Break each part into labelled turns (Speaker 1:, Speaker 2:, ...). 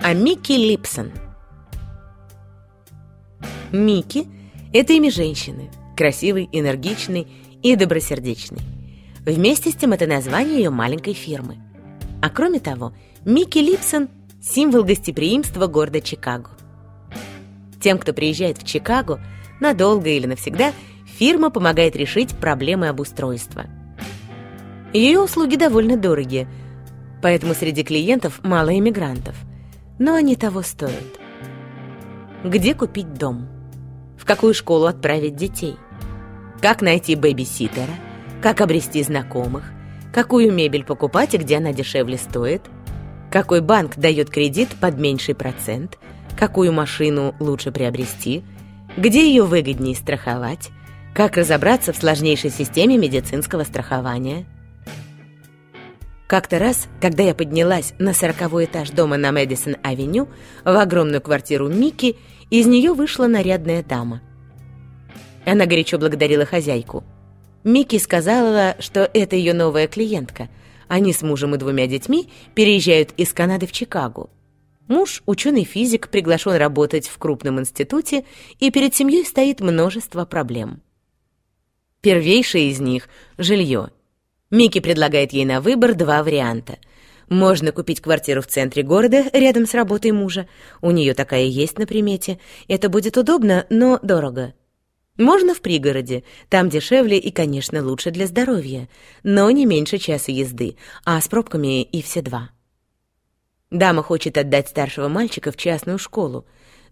Speaker 1: о Микки Липсон. Микки – это имя женщины, красивой, энергичной и добросердечной. Вместе с тем это название ее маленькой фирмы. А кроме того, Микки Липсон – символ гостеприимства города Чикаго. Тем, кто приезжает в Чикаго, надолго или навсегда, фирма помогает решить проблемы обустройства. Ее услуги довольно дорогие, поэтому среди клиентов мало иммигрантов – но они того стоят. Где купить дом? В какую школу отправить детей? Как найти бэби-ситера? Как обрести знакомых? Какую мебель покупать и где она дешевле стоит? Какой банк дает кредит под меньший процент? Какую машину лучше приобрести? Где ее выгоднее страховать? Как разобраться в сложнейшей системе медицинского страхования – как-то раз, когда я поднялась на сороковой этаж дома на Мэдисон-авеню в огромную квартиру Микки, из нее вышла нарядная дама. Она горячо благодарила хозяйку. Микки сказала, что это ее новая клиентка. Они с мужем и двумя детьми переезжают из Канады в Чикаго. Муж, ученый-физик, приглашен работать в крупном институте, и перед семьей стоит множество проблем. Первейшее из них — жилье — Микки предлагает ей на выбор два варианта. Можно купить квартиру в центре города, рядом с работой мужа. У нее такая есть на примете. Это будет удобно, но дорого. Можно в пригороде. Там дешевле и, конечно, лучше для здоровья. Но не меньше часа езды, а с пробками и все два. Дама хочет отдать старшего мальчика в частную школу.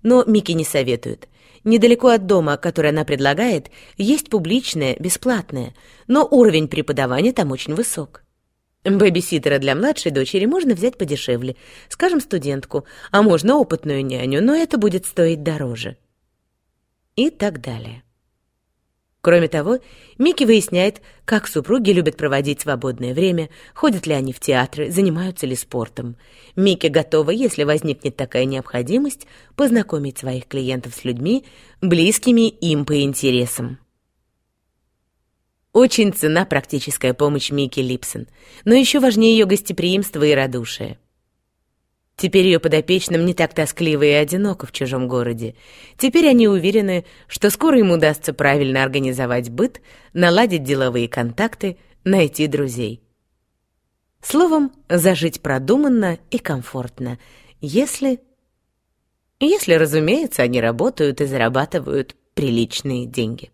Speaker 1: Но Микки не советует. Недалеко от дома, который она предлагает, есть публичное, бесплатное, но уровень преподавания там очень высок. Бэби-ситера для младшей дочери можно взять подешевле, скажем, студентку, а можно опытную няню, но это будет стоить дороже. И так далее. Кроме того, Микки выясняет, как супруги любят проводить свободное время, ходят ли они в театры, занимаются ли спортом. Микки готова, если возникнет такая необходимость, познакомить своих клиентов с людьми, близкими им по интересам. Очень цена практическая помощь Микки Липсон, но еще важнее ее гостеприимство и радушие. Теперь ее подопечным не так тоскливо и одиноко в чужом городе. Теперь они уверены, что скоро им удастся правильно организовать быт, наладить деловые контакты, найти друзей. Словом, зажить продуманно и комфортно, если... Если, разумеется, они работают и зарабатывают приличные деньги.